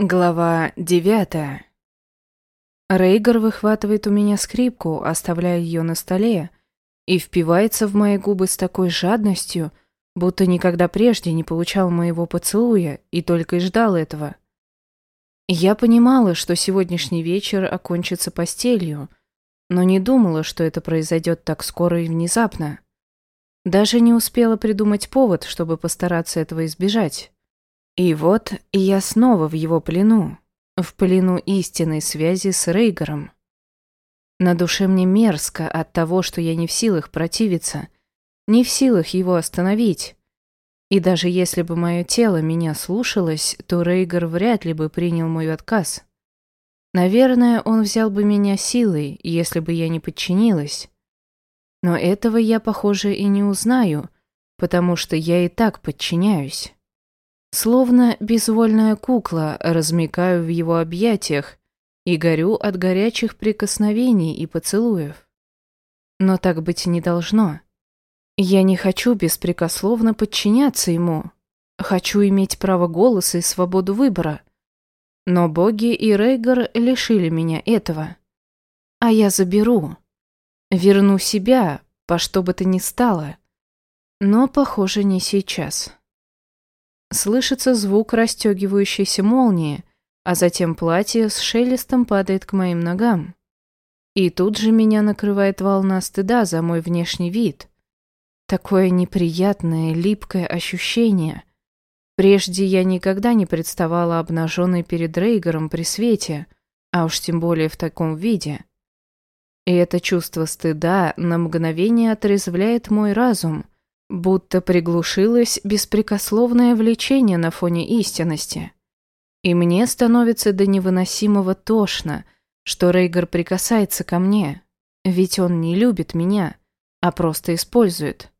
Глава девятая. Рейгар выхватывает у меня скрипку, оставляя ее на столе, и впивается в мои губы с такой жадностью, будто никогда прежде не получал моего поцелуя и только и ждал этого. Я понимала, что сегодняшний вечер окончится постелью, но не думала, что это произойдет так скоро и внезапно. Даже не успела придумать повод, чтобы постараться этого избежать. И вот я снова в его плену, в плену истинной связи с Рейгером. На душе мне мерзко от того, что я не в силах противиться, не в силах его остановить. И даже если бы мое тело меня слушалось, то Рейгер вряд ли бы принял мой отказ. Наверное, он взял бы меня силой, если бы я не подчинилась. Но этого я, похоже, и не узнаю, потому что я и так подчиняюсь. Словно безвольная кукла размекаю в его объятиях и горю от горячих прикосновений и поцелуев. Но так быть не должно. Я не хочу беспрекословно подчиняться ему. Хочу иметь право голоса и свободу выбора. Но боги и Рейгар лишили меня этого. А я заберу. Верну себя, по что бы то ни стало. Но, похоже, не сейчас. Слышится звук расстегивающейся молнии, а затем платье с шелестом падает к моим ногам. И тут же меня накрывает волна стыда за мой внешний вид. Такое неприятное, липкое ощущение. Прежде я никогда не представала обнаженной перед Рейгером при свете, а уж тем более в таком виде. И это чувство стыда на мгновение отрезвляет мой разум — Будто приглушилось беспрекословное влечение на фоне истинности. И мне становится до невыносимого тошно, что Рейгар прикасается ко мне, ведь он не любит меня, а просто использует.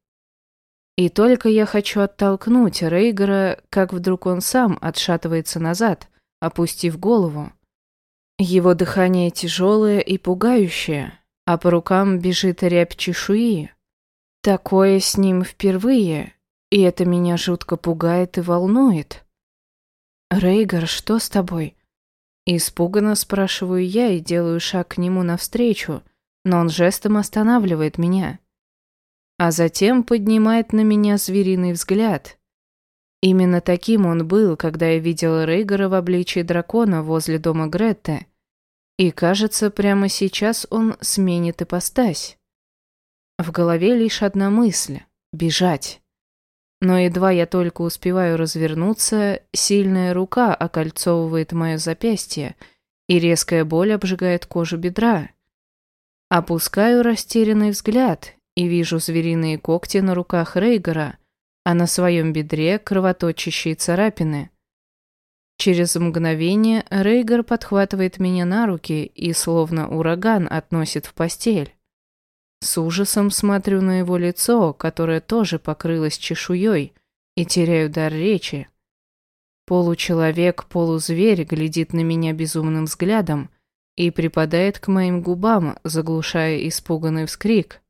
И только я хочу оттолкнуть Рейгара, как вдруг он сам отшатывается назад, опустив голову. Его дыхание тяжелое и пугающее, а по рукам бежит рябь чешуи, Такое с ним впервые, и это меня жутко пугает и волнует. «Рейгар, что с тобой?» Испуганно спрашиваю я и делаю шаг к нему навстречу, но он жестом останавливает меня. А затем поднимает на меня звериный взгляд. Именно таким он был, когда я видела Рейгара в обличии дракона возле дома Гретты. И кажется, прямо сейчас он сменит ипостась. В голове лишь одна мысль — бежать. Но едва я только успеваю развернуться, сильная рука окольцовывает мое запястье, и резкая боль обжигает кожу бедра. Опускаю растерянный взгляд и вижу звериные когти на руках Рейгара, а на своем бедре кровоточащие царапины. Через мгновение Рейгар подхватывает меня на руки и словно ураган относит в постель. С ужасом смотрю на его лицо, которое тоже покрылось чешуей, и теряю дар речи. Получеловек, полузверь глядит на меня безумным взглядом и припадает к моим губам, заглушая испуганный вскрик.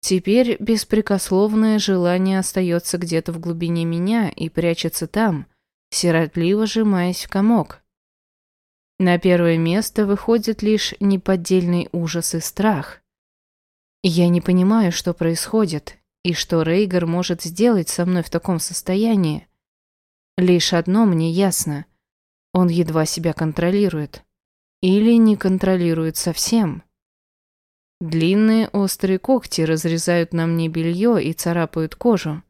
Теперь беспрекословное желание остается где-то в глубине меня и прячется там, сиротливо сжимаясь в комок. На первое место выходит лишь неподдельный ужас и страх. Я не понимаю, что происходит, и что Рейгар может сделать со мной в таком состоянии. Лишь одно мне ясно. Он едва себя контролирует. Или не контролирует совсем. Длинные острые когти разрезают на мне белье и царапают кожу.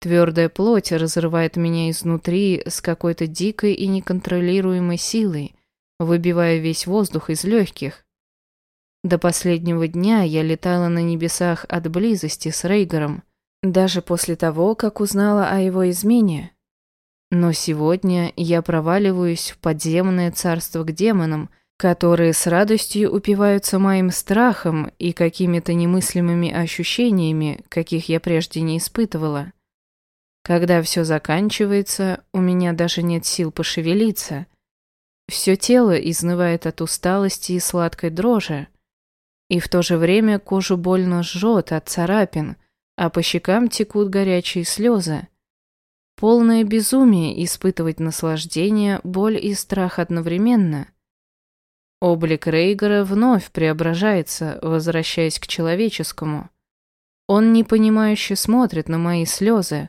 Твердая плоть разрывает меня изнутри с какой-то дикой и неконтролируемой силой, выбивая весь воздух из легких. До последнего дня я летала на небесах от близости с Рейгером, даже после того, как узнала о его измене. Но сегодня я проваливаюсь в подземное царство к демонам, которые с радостью упиваются моим страхом и какими-то немыслимыми ощущениями, каких я прежде не испытывала. Когда все заканчивается, у меня даже нет сил пошевелиться. Все тело изнывает от усталости и сладкой дрожи. И в то же время кожу больно жжет от царапин, а по щекам текут горячие слезы. полное безумие испытывать наслаждение, боль и страх одновременно. Облик Рейгера вновь преображается, возвращаясь к человеческому. Он непонимающе смотрит на мои слезы,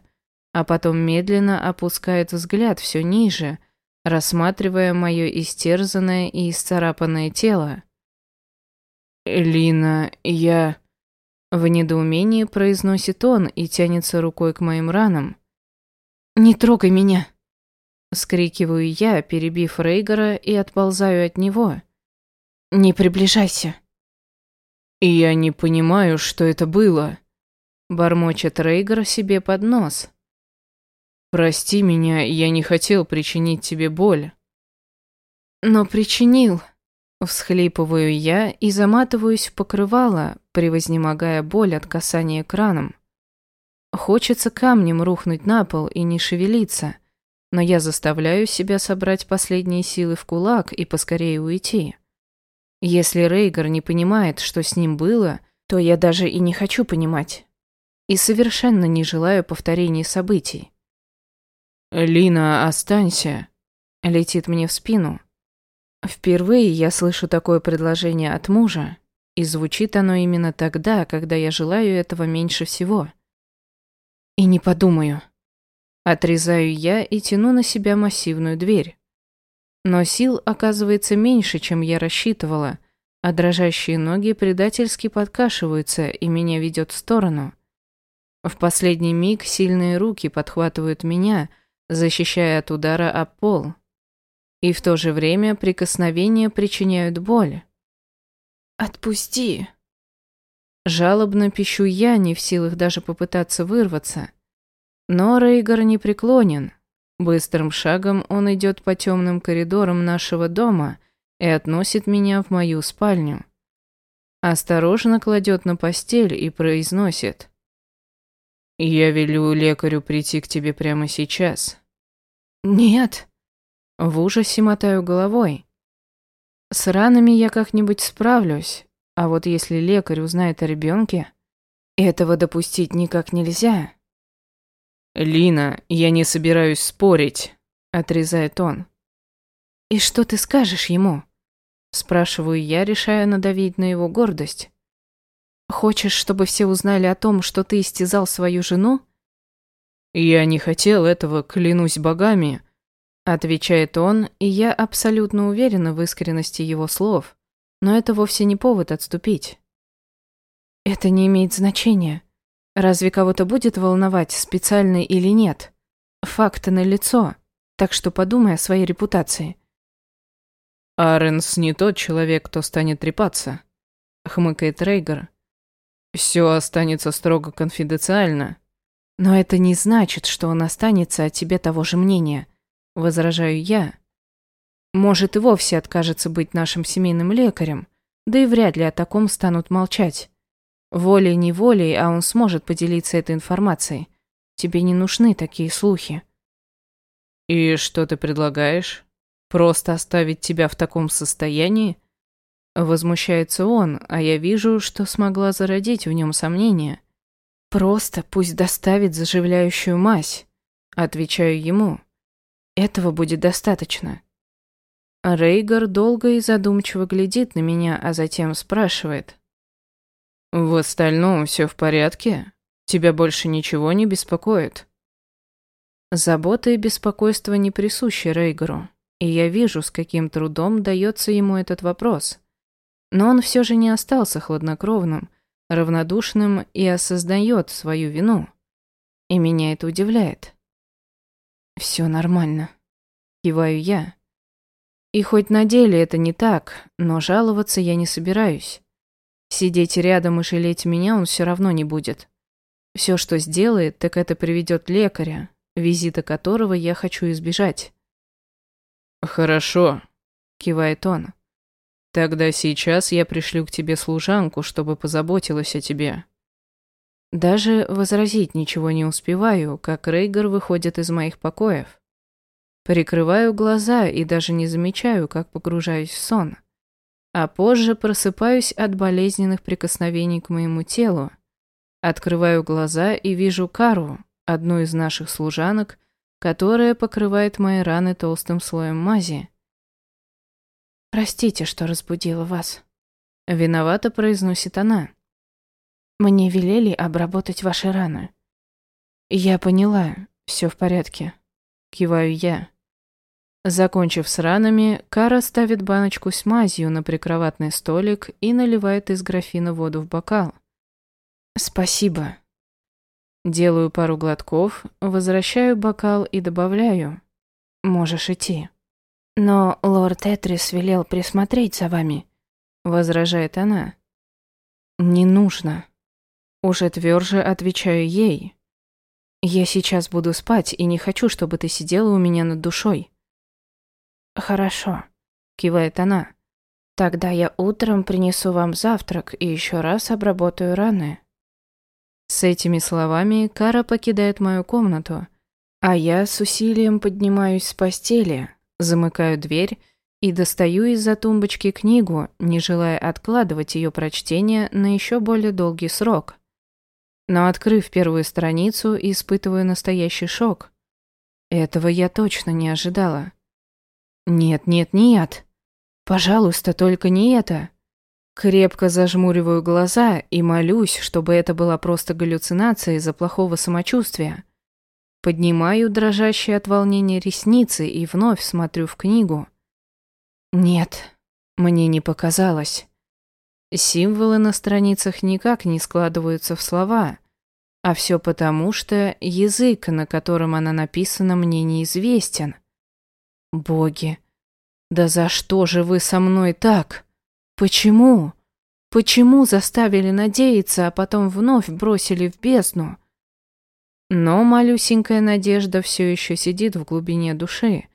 а потом медленно опускает взгляд все ниже, рассматривая мое истерзанное и исцарапанное тело. «Элина, я...» В недоумении произносит он и тянется рукой к моим ранам. «Не трогай меня!» Скрикиваю я, перебив Рейгора, и отползаю от него. «Не приближайся!» «Я не понимаю, что это было», — бормочет Рейгор себе под нос. «Прости меня, я не хотел причинить тебе боль». «Но причинил», — всхлипываю я и заматываюсь в покрывало, превознемогая боль от касания краном. Хочется камнем рухнуть на пол и не шевелиться, но я заставляю себя собрать последние силы в кулак и поскорее уйти. Если Рейгар не понимает, что с ним было, то я даже и не хочу понимать. И совершенно не желаю повторения событий. «Лина, останься», — летит мне в спину. Впервые я слышу такое предложение от мужа, и звучит оно именно тогда, когда я желаю этого меньше всего. И не подумаю. Отрезаю я и тяну на себя массивную дверь. Но сил оказывается меньше, чем я рассчитывала, а дрожащие ноги предательски подкашиваются и меня ведет в сторону. В последний миг сильные руки подхватывают меня — защищая от удара об пол. И в то же время прикосновения причиняют боль. «Отпусти!» Жалобно пищу я, не в силах даже попытаться вырваться. Но Рейгар не преклонен. Быстрым шагом он идет по темным коридорам нашего дома и относит меня в мою спальню. Осторожно кладет на постель и произносит. «Я велю лекарю прийти к тебе прямо сейчас. «Нет». В ужасе мотаю головой. С ранами я как-нибудь справлюсь, а вот если лекарь узнает о ребенке, этого допустить никак нельзя. «Лина, я не собираюсь спорить», — отрезает он. «И что ты скажешь ему?» Спрашиваю я, решая надавить на его гордость. «Хочешь, чтобы все узнали о том, что ты истязал свою жену?» «Я не хотел этого, клянусь богами», — отвечает он, и я абсолютно уверена в искренности его слов, но это вовсе не повод отступить. «Это не имеет значения. Разве кого-то будет волновать, специально или нет? Факты налицо, так что подумай о своей репутации». «Аренс не тот человек, кто станет трепаться», — хмыкает Рейгар. «Все останется строго конфиденциально». Но это не значит, что он останется от тебе того же мнения, возражаю я. Может, и вовсе откажется быть нашим семейным лекарем, да и вряд ли о таком станут молчать. Волей-неволей, а он сможет поделиться этой информацией. Тебе не нужны такие слухи. И что ты предлагаешь? Просто оставить тебя в таком состоянии? Возмущается он, а я вижу, что смогла зародить в нем сомнения. Просто пусть доставит заживляющую мазь. Отвечаю ему. Этого будет достаточно. Рейгар долго и задумчиво глядит на меня, а затем спрашивает. «В остальном все в порядке? Тебя больше ничего не беспокоит?» Забота и беспокойство не присущи Рейгару, и я вижу, с каким трудом дается ему этот вопрос. Но он все же не остался хладнокровным, равнодушным и осознает свою вину. И меня это удивляет. Все нормально. Киваю я. И хоть на деле это не так, но жаловаться я не собираюсь. Сидеть рядом и жалеть меня он все равно не будет. Все, что сделает, так это приведет лекаря, визита которого я хочу избежать. «Хорошо», — кивает он. Тогда сейчас я пришлю к тебе служанку, чтобы позаботилась о тебе. Даже возразить ничего не успеваю, как Рейгар выходит из моих покоев. Прикрываю глаза и даже не замечаю, как погружаюсь в сон. А позже просыпаюсь от болезненных прикосновений к моему телу. Открываю глаза и вижу Кару, одну из наших служанок, которая покрывает мои раны толстым слоем мази. «Простите, что разбудила вас», — виновато произносит она. «Мне велели обработать ваши раны». «Я поняла, все в порядке», — киваю я. Закончив с ранами, Кара ставит баночку с мазью на прикроватный столик и наливает из графина воду в бокал. «Спасибо», Делаю пару глотков, возвращаю бокал и добавляю. Можешь идти. Но лорд Этрис велел присмотреть за вами, возражает она. Не нужно. Уже тверже отвечаю ей. Я сейчас буду спать и не хочу, чтобы ты сидела у меня над душой. Хорошо, кивает она. Тогда я утром принесу вам завтрак и еще раз обработаю раны. С этими словами Кара покидает мою комнату, а я с усилием поднимаюсь с постели, замыкаю дверь и достаю из-за тумбочки книгу, не желая откладывать ее прочтение на еще более долгий срок. Но открыв первую страницу, испытываю настоящий шок. Этого я точно не ожидала. Нет, нет, нет. Пожалуйста, только не это. Крепко зажмуриваю глаза и молюсь, чтобы это была просто галлюцинация из-за плохого самочувствия. Поднимаю дрожащие от волнения ресницы и вновь смотрю в книгу. Нет, мне не показалось. Символы на страницах никак не складываются в слова, а все потому, что язык, на котором она написана, мне неизвестен. Боги, да за что же вы со мной так? Почему? Почему заставили надеяться, а потом вновь бросили в бездну? Но малюсенькая надежда все еще сидит в глубине души,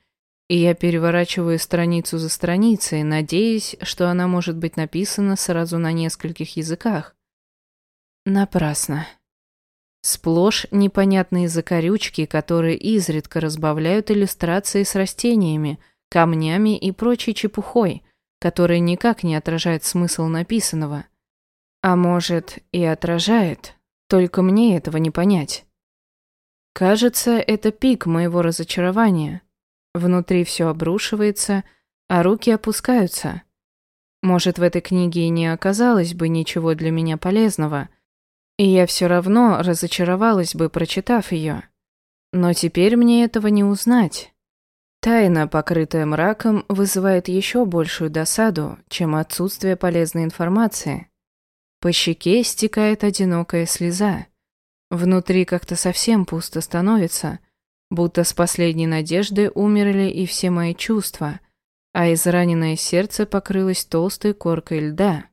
и я переворачиваю страницу за страницей, надеясь, что она может быть написана сразу на нескольких языках. Напрасно. Сплошь непонятные закорючки, которые изредка разбавляют иллюстрации с растениями, камнями и прочей чепухой, который никак не отражает смысл написанного. А может, и отражает, только мне этого не понять. Кажется, это пик моего разочарования. Внутри все обрушивается, а руки опускаются. Может, в этой книге и не оказалось бы ничего для меня полезного, и я все равно разочаровалась бы, прочитав ее. Но теперь мне этого не узнать. Тайна, покрытая мраком, вызывает еще большую досаду, чем отсутствие полезной информации. По щеке стекает одинокая слеза. Внутри как-то совсем пусто становится, будто с последней надежды умерли и все мои чувства, а израненное сердце покрылось толстой коркой льда.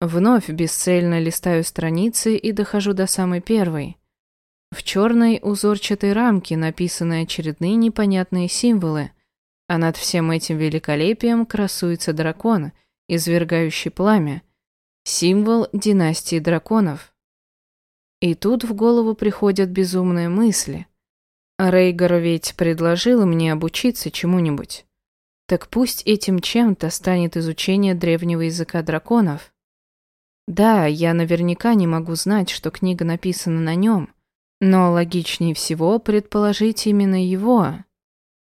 Вновь бесцельно листаю страницы и дохожу до самой первой. В черной узорчатой рамке написаны очередные непонятные символы, а над всем этим великолепием красуется дракон, извергающий пламя, символ династии драконов. И тут в голову приходят безумные мысли. Рейгар ведь предложил мне обучиться чему-нибудь. Так пусть этим чем-то станет изучение древнего языка драконов. Да, я наверняка не могу знать, что книга написана на нем, но логичнее всего предположить именно его.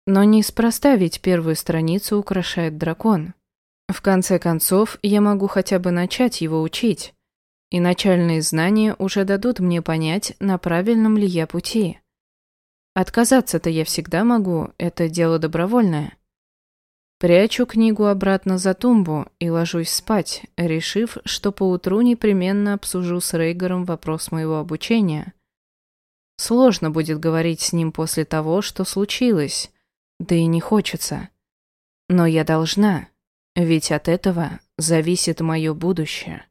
Но неспроста ведь первую страницу украшает дракон. В конце концов, я могу хотя бы начать его учить. И начальные знания уже дадут мне понять, на правильном ли я пути. Отказаться-то я всегда могу, это дело добровольное. Прячу книгу обратно за тумбу и ложусь спать, решив, что поутру непременно обсужу с Рейгером вопрос моего обучения. Сложно будет говорить с ним после того, что случилось, да и не хочется. Но я должна, ведь от этого зависит мое будущее.